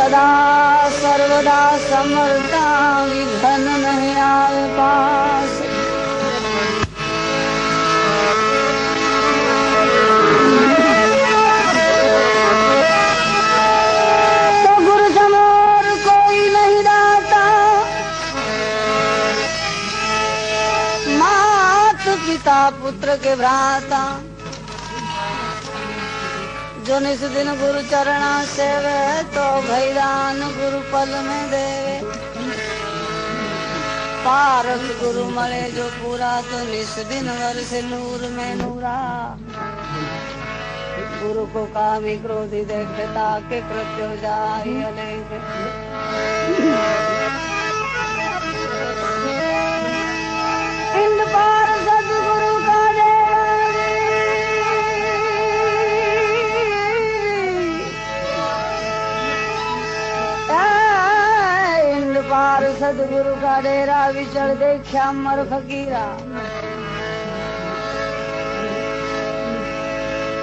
सदा सर्वदा समर्था विघन नहीं आए पास तो गुरु समोर कोई नहीं दाता मात पिता पुत्र के भ्राता જોની સુધીન ગુરુ ચરણ સેવે, તો ભૈદાન ગુરુ પદ મે દેવે. પારસ ગુરુ મળે જો પૂરા, તો નિસ્દિન વર્ષ નૂર મે નૂરા. ગુરુ કો કામી ક્રોધી દેખતા કે પ્રત્યો જાય અનેક. का डेरा विचर देखा, मर फकीरा।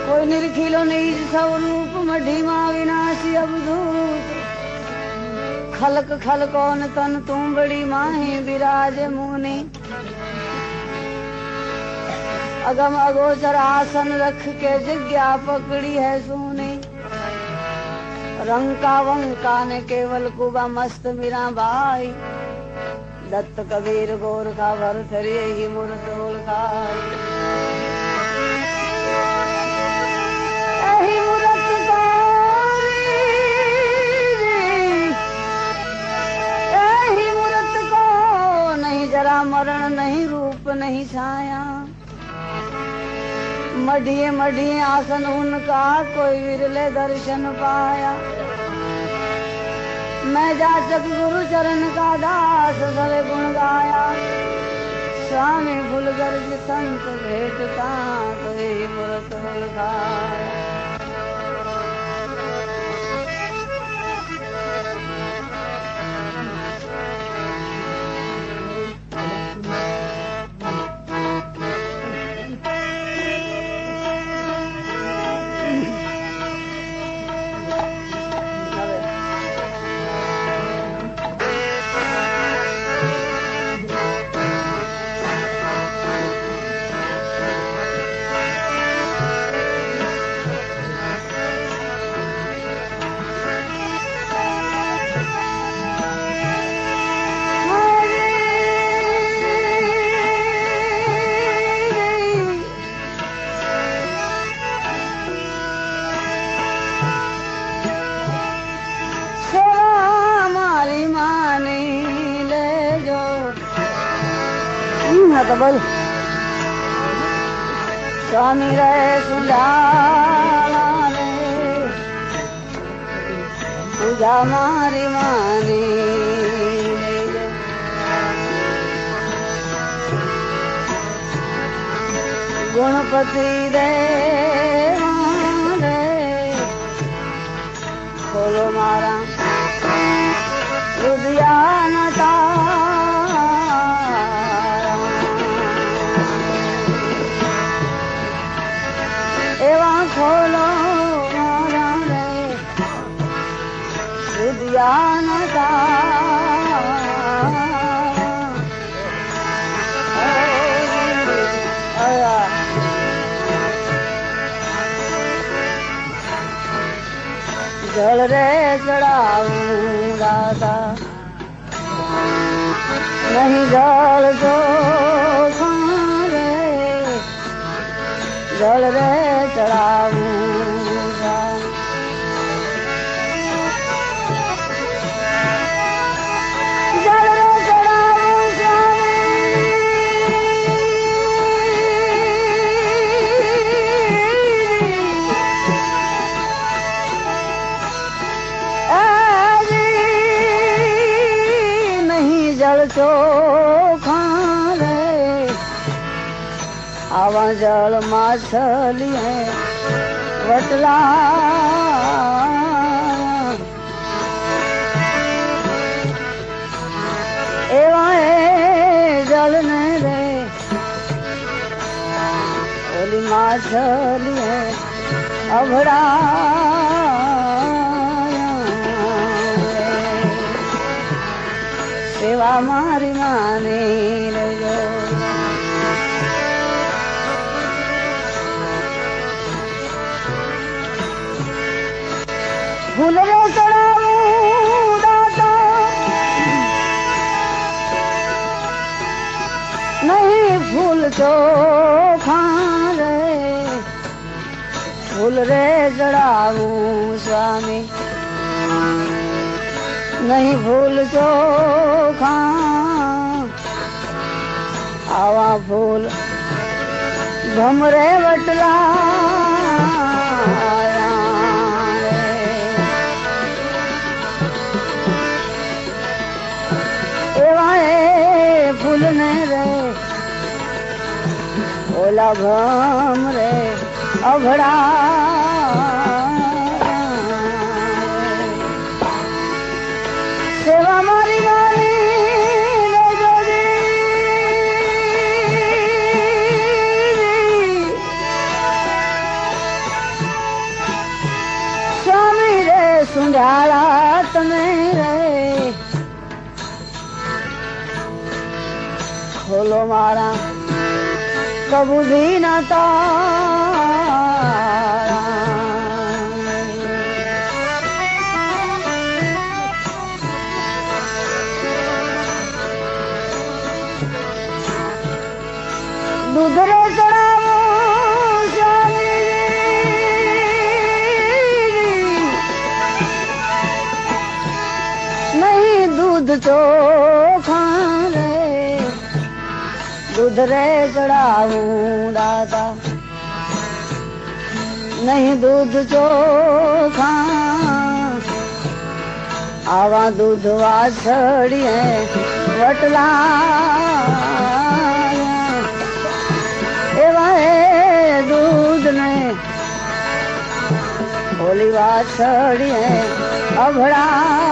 कोई निरखिलो नीज स्वरूप मढ़ीमा विनाशी अवधूत। खलक खल कौन तन, तू बड़ी माही विराज मुनि। अगम अगोचर आसन रख के जिज्ञा पकड़ी है सुनी। रंका वंका ने केवल कुबा मस्त मीरा भाई। દત્ત કબીર ગોરખા ભર ઠરી મુરત ઓળખા જરા મરણ નહીં રૂપ નહીં છાયા મઢીએ મઢીએ આસન ઉનકા કોઈ વિરલે દર્શન પાયા मैं जाचक गुरु चरण का दास भले गुण गाया स्वामी भूल गर्ज संत भेटता तो यही मूर्त સ્વામી રે સુજાલા રે પૂજા મારી માની ગુણપતિ રે ખોલો મારા. રુદિયાના ખોલો મારા રે વિદ્યાનતા જળ રે ચડાવું દાદા નહીં જળ જો રે જળ રે ચોખા રે આવા જળ માછલી હે વટલા. એવા એ જળ ને રે. ઓલી માછલી અભડા. સેવા મારી માને લેજો ફૂલ રે ચડાવું દાદા. નહીં ફૂલ ચોખા રે. ફૂલ રે ચડાવું સ્વામી. नहीं भूल जो आवा भूल घमरे बटला फूल रे ओला घम रे अभड़ा। સુંઢાળા તમે રે. ખોલો મારા કબૂલી ના તારા. દૂધ રે ચોખા દૂધ રે ચડાવું દાદા. નહીં દૂધ ચોખા, આવા દૂધ વાછડીએ વટલા એવા એ દૂધ ને ઓલી વાછડીએ અભડા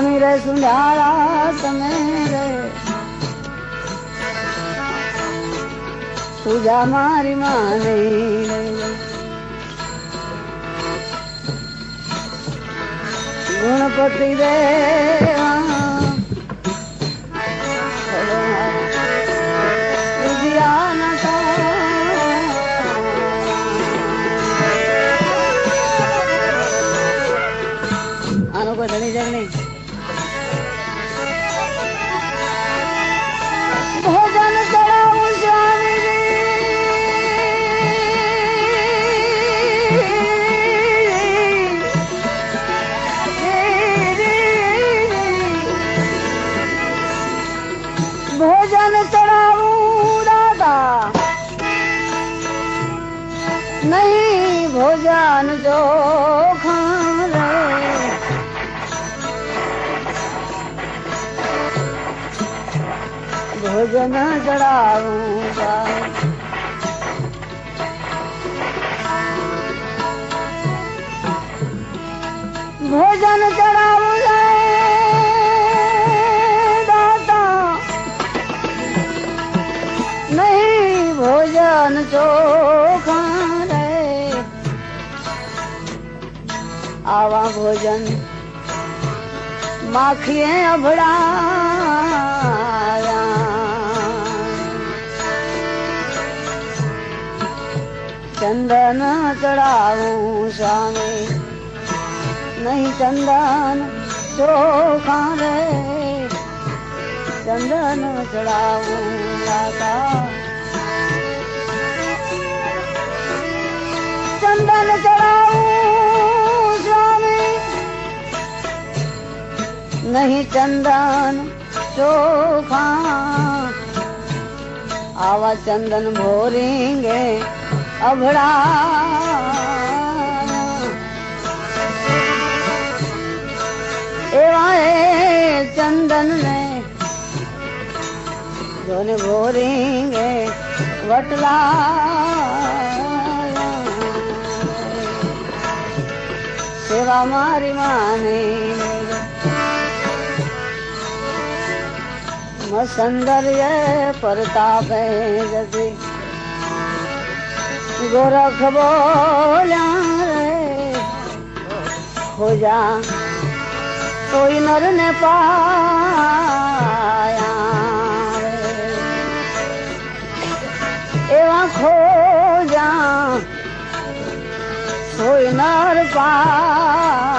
સ્વામી રે સુંધારા તમે રે. પૂજા મારી માને ગુણપતિ દેવા ચડાવું જાય ભોજન ચડાવું દાતા. નહીં ભોજન ચોખા રે. આવા ભોજન માખીએ અભડાયા ચંદન ચડાવું સ્વામી નહીં ચંદન ચોખા રે ચંદન ચડાવું લાગા ચંદન ચડાવું સ્વામી નહીં ચંદન ચોખા. આવા ચંદન ભોરેંગે અભડા એવા એ ચંદન ને જોને ગોરીંગે વટલા. સેવા મારી માને. મસંદર્ય પરતાપે જતી. ગોરખ બોલ્યા રે હો જા કોઈ નર ને પાયા રે એવા ખોજા કોઈ નર પા